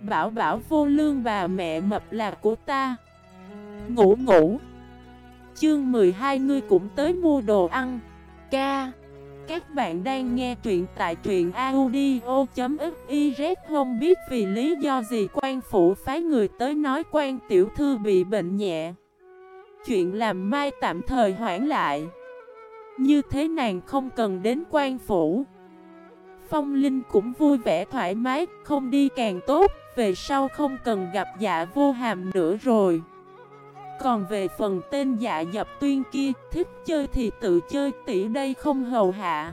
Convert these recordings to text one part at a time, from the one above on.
Bảo bảo vô lương bà mẹ mập là của ta. Ngủ ngủ. Chương 12 ngươi cũng tới mua đồ ăn. Ca. Các bạn đang nghe truyện tại truyện audio.xyz Không biết vì lý do gì quan phủ phái người tới nói quan tiểu thư bị bệnh nhẹ. Chuyện làm mai tạm thời hoãn lại. Như thế nàng không cần đến quan phủ. Phong Linh cũng vui vẻ thoải mái, không đi càng tốt, về sau không cần gặp dạ vô hàm nữa rồi. Còn về phần tên dạ dập tuyên kia, thích chơi thì tự chơi, tỷ đây không hầu hạ.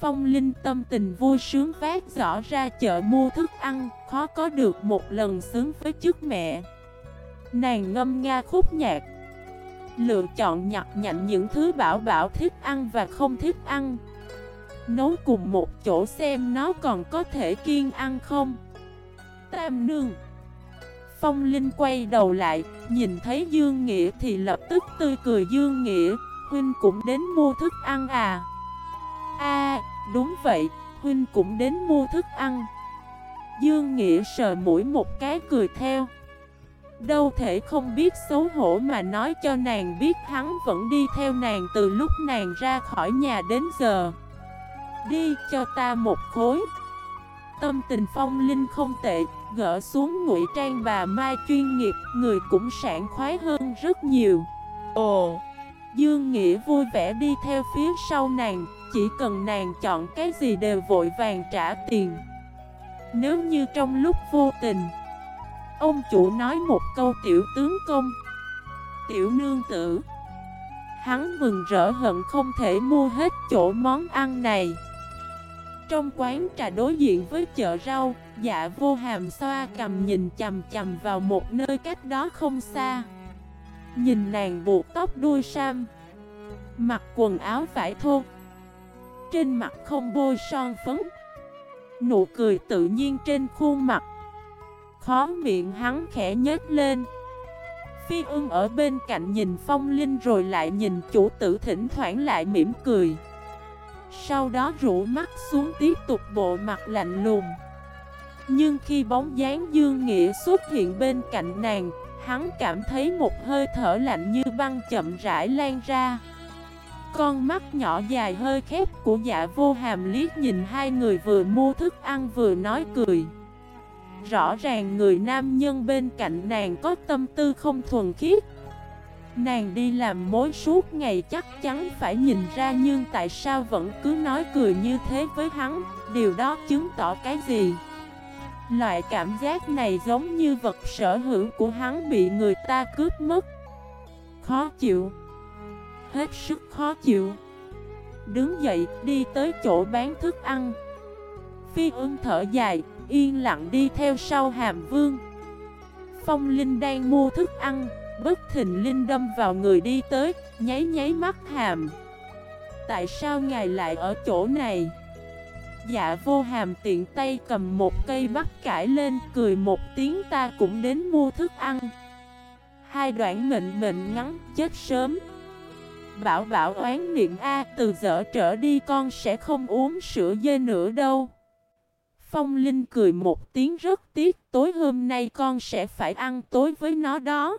Phong Linh tâm tình vui sướng phát rõ ra chợ mua thức ăn, khó có được một lần sướng với chức mẹ. Nàng ngâm nga khúc nhạc, lựa chọn nhặt nhạnh những thứ bảo bảo thích ăn và không thích ăn. Nấu cùng một chỗ xem nó còn có thể kiên ăn không. Tam nương. Phong Linh quay đầu lại, Nhìn thấy Dương Nghĩa thì lập tức tươi cười. Dương Nghĩa, Huynh cũng đến mua thức ăn à? A đúng vậy, Huynh cũng đến mua thức ăn. Dương Nghĩa sờ mũi một cái cười theo. Đâu thể không biết xấu hổ mà nói cho nàng biết hắn vẫn đi theo nàng từ lúc nàng ra khỏi nhà đến giờ. Đi cho ta một khối. Tâm tình phong linh không tệ Gỡ xuống ngụy trang bà Mai chuyên nghiệp Người cũng sảng khoái hơn rất nhiều. Ồ. Dương Nghĩa vui vẻ đi theo phía sau nàng Chỉ cần nàng chọn cái gì đều vội vàng trả tiền. Nếu như trong lúc vô tình Ông chủ nói một câu tiểu tướng công Tiểu nương tử Hắn mừng rỡ hận không thể mua hết chỗ món ăn này trong quán trà đối diện với chợ rau, dạ vô hàm xoa cầm nhìn chầm chầm vào một nơi cách đó không xa. Nhìn nàng buộc tóc đuôi sam, mặc quần áo vải thô, trên mặt không bôi son phấn, nụ cười tự nhiên trên khuôn mặt. Khó miệng hắn khẽ nhếch lên. Phi ưng ở bên cạnh nhìn phong linh rồi lại nhìn chủ tử thỉnh thoảng lại mỉm cười. Sau đó rũ mắt xuống tiếp tục bộ mặt lạnh lùng. Nhưng khi bóng dáng Dương Nghĩa xuất hiện bên cạnh nàng, Hắn cảm thấy một hơi thở lạnh như băng chậm rãi lan ra. Con mắt nhỏ dài hơi khép của dạ vô hàm liếc nhìn hai người vừa mua thức ăn vừa nói cười. Rõ ràng người nam nhân bên cạnh nàng có tâm tư không thuần khiết Nàng đi làm mối suốt ngày chắc chắn phải nhìn ra nhưng tại sao vẫn cứ nói cười như thế với hắn, Điều đó chứng tỏ cái gì? Loại cảm giác này giống như vật sở hữu của hắn bị người ta cướp mất. Khó chịu. Hết sức khó chịu. Đứng dậy, đi tới chỗ bán thức ăn. Phi ưng thở dài, Yên lặng đi theo sau hàm vương. Phong Linh đang mua thức ăn. Bất thình linh đâm vào người đi tới, nháy nháy mắt hàm. Tại sao ngài lại ở chỗ này? Dạ vô hàm tiện tay cầm một cây bắt cải lên cười một tiếng ta cũng đến mua thức ăn. Hai đoạn mệnh mệnh ngắn chết sớm. Bảo bảo oán niệm A từ giờ trở đi con sẽ không uống sữa dê nữa đâu. Phong Linh cười một tiếng rất tiếc Tối hôm nay con sẽ phải ăn tối với nó đó